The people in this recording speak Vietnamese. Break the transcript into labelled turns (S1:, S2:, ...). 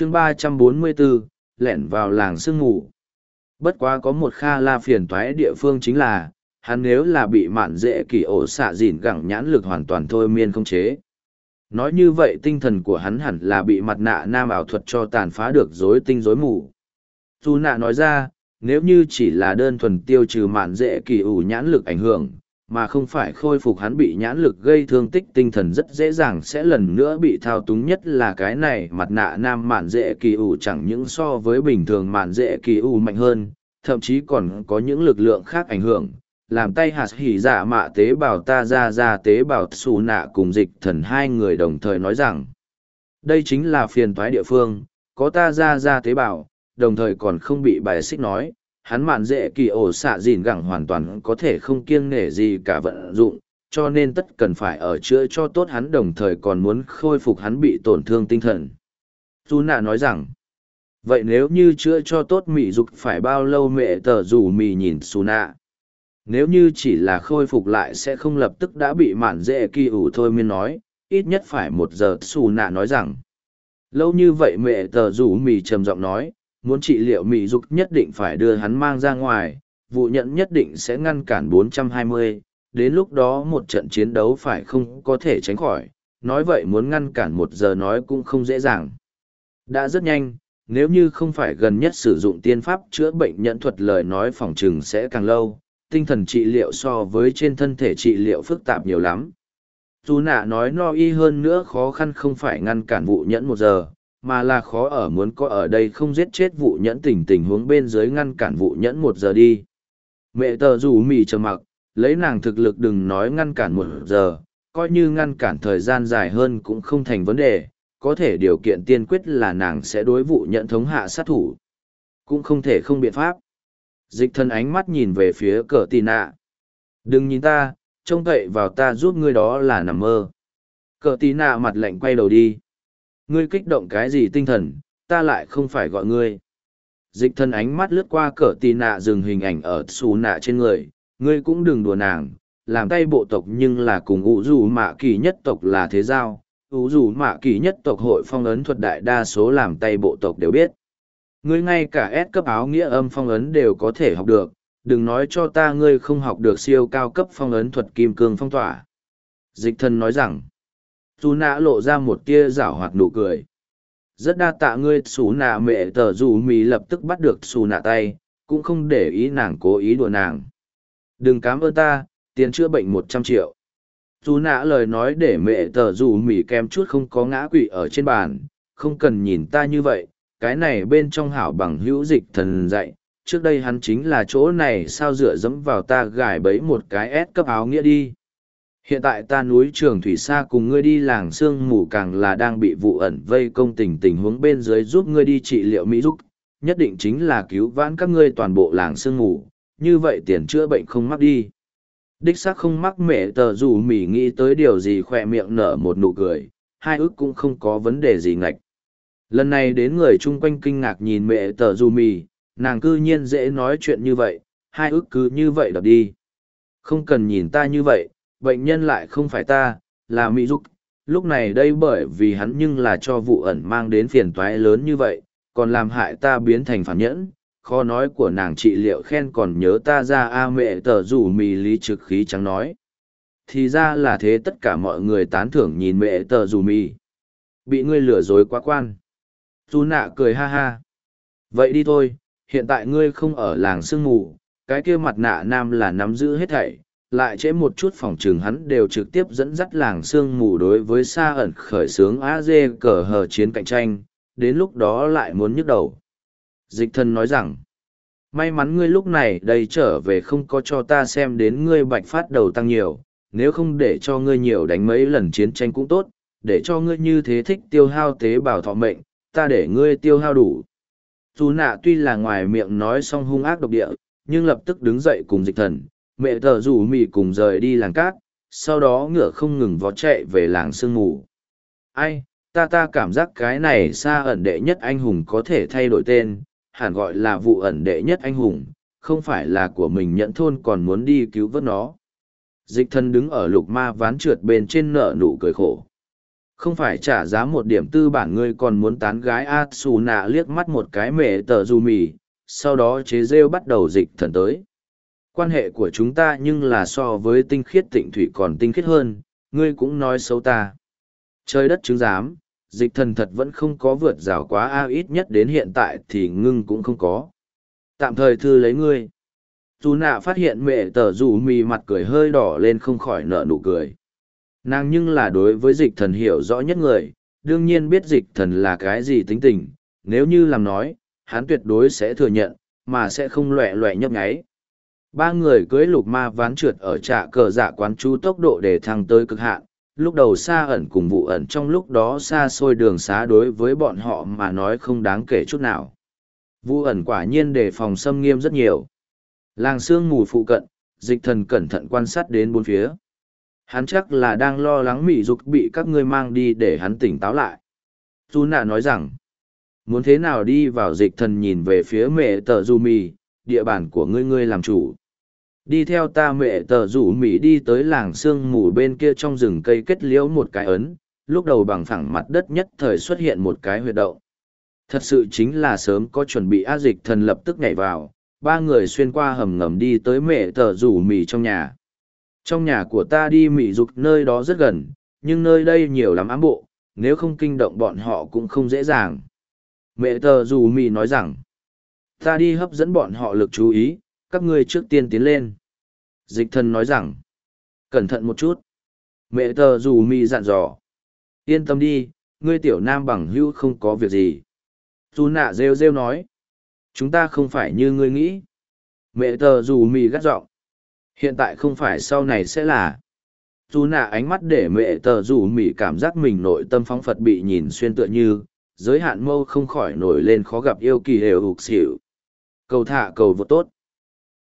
S1: chương ba trăm bốn mươi bốn lẻn vào làng sương ngủ. Bất quá có một kha la phiền toái địa phương chính là, hắn nếu là bị mạn dễ kỳ ổ xạ dìn gẳng nhãn lực hoàn toàn thôi miên không chế. Nói như vậy tinh thần của hắn hẳn là bị mặt nạ nam ảo thuật cho tàn phá được rối tinh rối mù. Dù nạ nói ra, nếu như chỉ là đơn thuần tiêu trừ mạn dễ kỳ ủ nhãn lực ảnh hưởng mà không phải khôi phục hắn bị nhãn lực gây thương tích tinh thần rất dễ dàng sẽ lần nữa bị thao túng nhất là cái này mặt nạ nam mạn dễ kỳ ủ chẳng những so với bình thường mạn dễ kỳ ủ mạnh hơn, thậm chí còn có những lực lượng khác ảnh hưởng, làm tay hạt hỉ dạ mạ tế bào ta ra ra tế bào xù nạ cùng dịch thần hai người đồng thời nói rằng, đây chính là phiền thoái địa phương, có ta ra ra tế bào, đồng thời còn không bị bài xích nói hắn mạn dễ kỳ ổ xạ dìn gẳng hoàn toàn có thể không kiêng nể gì cả vận dụng, cho nên tất cần phải ở chữa cho tốt hắn đồng thời còn muốn khôi phục hắn bị tổn thương tinh thần. Dù nạ nói rằng, vậy nếu như chữa cho tốt mị dục phải bao lâu mẹ tờ rủ mì nhìn xù nạ? Nếu như chỉ là khôi phục lại sẽ không lập tức đã bị mạn dễ kỳ ủ thôi miên nói, ít nhất phải một giờ. Xù nạ nói rằng, lâu như vậy mẹ tờ rủ mì trầm giọng nói muốn trị liệu mỹ dục nhất định phải đưa hắn mang ra ngoài, vụ nhận nhất định sẽ ngăn cản 420, đến lúc đó một trận chiến đấu phải không có thể tránh khỏi, nói vậy muốn ngăn cản một giờ nói cũng không dễ dàng. Đã rất nhanh, nếu như không phải gần nhất sử dụng tiên pháp chữa bệnh nhận thuật lời nói phòng trừng sẽ càng lâu, tinh thần trị liệu so với trên thân thể trị liệu phức tạp nhiều lắm. Dù nạ nói no y hơn nữa khó khăn không phải ngăn cản vụ nhẫn một giờ, mà là khó ở muốn có ở đây không giết chết vụ nhẫn tình tình huống bên dưới ngăn cản vụ nhẫn một giờ đi. Mẹ tờ rủ mì trầm mặc, lấy nàng thực lực đừng nói ngăn cản một giờ, coi như ngăn cản thời gian dài hơn cũng không thành vấn đề, có thể điều kiện tiên quyết là nàng sẽ đối vụ nhẫn thống hạ sát thủ. Cũng không thể không biện pháp. Dịch thân ánh mắt nhìn về phía cờ tì nạ. Đừng nhìn ta, trông cậy vào ta giúp ngươi đó là nằm mơ. Cờ tì nạ mặt lạnh quay đầu đi ngươi kích động cái gì tinh thần, ta lại không phải gọi ngươi. Dịch thân ánh mắt lướt qua cờ tì nạ dừng hình ảnh ở xù nạ trên người, ngươi cũng đừng đùa nàng, làm tay bộ tộc nhưng là cùng ủ dù mạ kỳ nhất tộc là thế giao, ủ dù mạ kỳ nhất tộc hội phong ấn thuật đại đa số làm tay bộ tộc đều biết. Ngươi ngay cả S cấp áo nghĩa âm phong ấn đều có thể học được, đừng nói cho ta ngươi không học được siêu cao cấp phong ấn thuật kim cương phong tỏa. Dịch thân nói rằng, dù nạ lộ ra một tia rảo hoạt nụ cười. Rất đa tạ ngươi xù nạ mẹ tờ dù mì lập tức bắt được xù nạ tay, cũng không để ý nàng cố ý đùa nàng. Đừng cám ơn ta, tiền chữa bệnh một trăm triệu. Dù nạ lời nói để mẹ tờ dù mì kem chút không có ngã quỵ ở trên bàn, không cần nhìn ta như vậy, cái này bên trong hảo bằng hữu dịch thần dạy, trước đây hắn chính là chỗ này sao dựa dẫm vào ta gài bấy một cái ép cấp áo nghĩa đi. Hiện tại ta núi trường thủy xa cùng ngươi đi làng sương mù càng là đang bị vụ ẩn vây công tình tình huống bên dưới giúp ngươi đi trị liệu Mỹ giúp, nhất định chính là cứu vãn các ngươi toàn bộ làng sương mù, như vậy tiền chữa bệnh không mắc đi. Đích xác không mắc mẹ tờ dù mỉ nghĩ tới điều gì khoe miệng nở một nụ cười, hai ước cũng không có vấn đề gì ngạch. Lần này đến người chung quanh kinh ngạc nhìn mẹ tờ dù mì, nàng cư nhiên dễ nói chuyện như vậy, hai ước cứ như vậy đập đi. Không cần nhìn ta như vậy, bệnh nhân lại không phải ta, là Mỹ Dục. Lúc này đây bởi vì hắn nhưng là cho vụ ẩn mang đến phiền toái lớn như vậy, còn làm hại ta biến thành phản nhẫn. Khó nói của nàng trị liệu khen còn nhớ ta ra a mẹ tờ rủ mì lý trực khí trắng nói. Thì ra là thế tất cả mọi người tán thưởng nhìn mẹ tờ rủ mì. Bị ngươi lừa dối quá quan. Dù nạ cười ha ha. Vậy đi thôi, hiện tại ngươi không ở làng sương mù, cái kia mặt nạ nam là nắm giữ hết thảy, lại trễ một chút phòng trường hắn đều trực tiếp dẫn dắt làng sương mù đối với xa ẩn khởi xướng a dê cờ hờ chiến cạnh tranh, đến lúc đó lại muốn nhức đầu. Dịch thân nói rằng, may mắn ngươi lúc này đây trở về không có cho ta xem đến ngươi bạch phát đầu tăng nhiều, nếu không để cho ngươi nhiều đánh mấy lần chiến tranh cũng tốt, để cho ngươi như thế thích tiêu hao tế bào thọ mệnh, ta để ngươi tiêu hao đủ. Dù nạ tuy là ngoài miệng nói xong hung ác độc địa, nhưng lập tức đứng dậy cùng dịch thần mẹ thợ rủ mị cùng rời đi làng cát, sau đó ngựa không ngừng vó chạy về làng sương mù. Ai, ta ta cảm giác cái này xa ẩn đệ nhất anh hùng có thể thay đổi tên, hẳn gọi là vụ ẩn đệ nhất anh hùng, không phải là của mình nhẫn thôn còn muốn đi cứu vớt nó. Dịch thân đứng ở lục ma ván trượt bên trên nợ nụ cười khổ. Không phải trả giá một điểm tư bản ngươi còn muốn tán gái a xù nạ liếc mắt một cái mẹ tờ dù mì, sau đó chế rêu bắt đầu dịch thần tới quan hệ của chúng ta nhưng là so với tinh khiết tịnh thủy còn tinh khiết hơn, ngươi cũng nói xấu ta. Trời đất chứng giám, dịch thần thật vẫn không có vượt rào quá a, ít nhất đến hiện tại thì ngưng cũng không có. Tạm thời thư lấy ngươi. Dù nạ phát hiện mẹ tờ dù mì mặt cười hơi đỏ lên không khỏi nở nụ cười. Nàng nhưng là đối với dịch thần hiểu rõ nhất người, đương nhiên biết dịch thần là cái gì tính tình. Nếu như làm nói, hắn tuyệt đối sẽ thừa nhận, mà sẽ không loẹ loẹ nhấp nháy ba người cưới lục ma ván trượt ở trạ cờ dạ quán chú tốc độ để thăng tới cực hạn, lúc đầu xa ẩn cùng vụ ẩn trong lúc đó xa xôi đường xá đối với bọn họ mà nói không đáng kể chút nào. Vụ ẩn quả nhiên đề phòng xâm nghiêm rất nhiều. Làng sương mù phụ cận, dịch thần cẩn thận quan sát đến bốn phía. Hắn chắc là đang lo lắng mỹ dục bị các ngươi mang đi để hắn tỉnh táo lại. Dù nạ nói rằng, muốn thế nào đi vào dịch thần nhìn về phía mẹ tờ du mì địa bàn của ngươi ngươi làm chủ đi theo ta mẹ tờ rủ mỹ đi tới làng sương mù bên kia trong rừng cây kết liễu một cái ấn. Lúc đầu bằng phẳng mặt đất nhất thời xuất hiện một cái huyệt động. Thật sự chính là sớm có chuẩn bị a dịch thần lập tức nhảy vào. Ba người xuyên qua hầm ngầm đi tới mẹ tờ rủ mì trong nhà. Trong nhà của ta đi mị dục nơi đó rất gần, nhưng nơi đây nhiều lắm ám bộ, nếu không kinh động bọn họ cũng không dễ dàng. Mẹ tờ rủ mì nói rằng, ta đi hấp dẫn bọn họ lực chú ý, các ngươi trước tiên tiến lên dịch thần nói rằng, cẩn thận một chút. Mẹ tờ dù mì dặn dò. Yên tâm đi, ngươi tiểu nam bằng hữu không có việc gì. Dù nạ rêu rêu nói, chúng ta không phải như ngươi nghĩ. Mẹ tờ dù mì gắt giọng, hiện tại không phải sau này sẽ là. Dù nạ ánh mắt để mẹ tờ dù mì cảm giác mình nội tâm phóng phật bị nhìn xuyên tựa như giới hạn mâu không khỏi nổi lên khó gặp yêu kỳ đều hục xỉu. Cầu thả cầu vô tốt.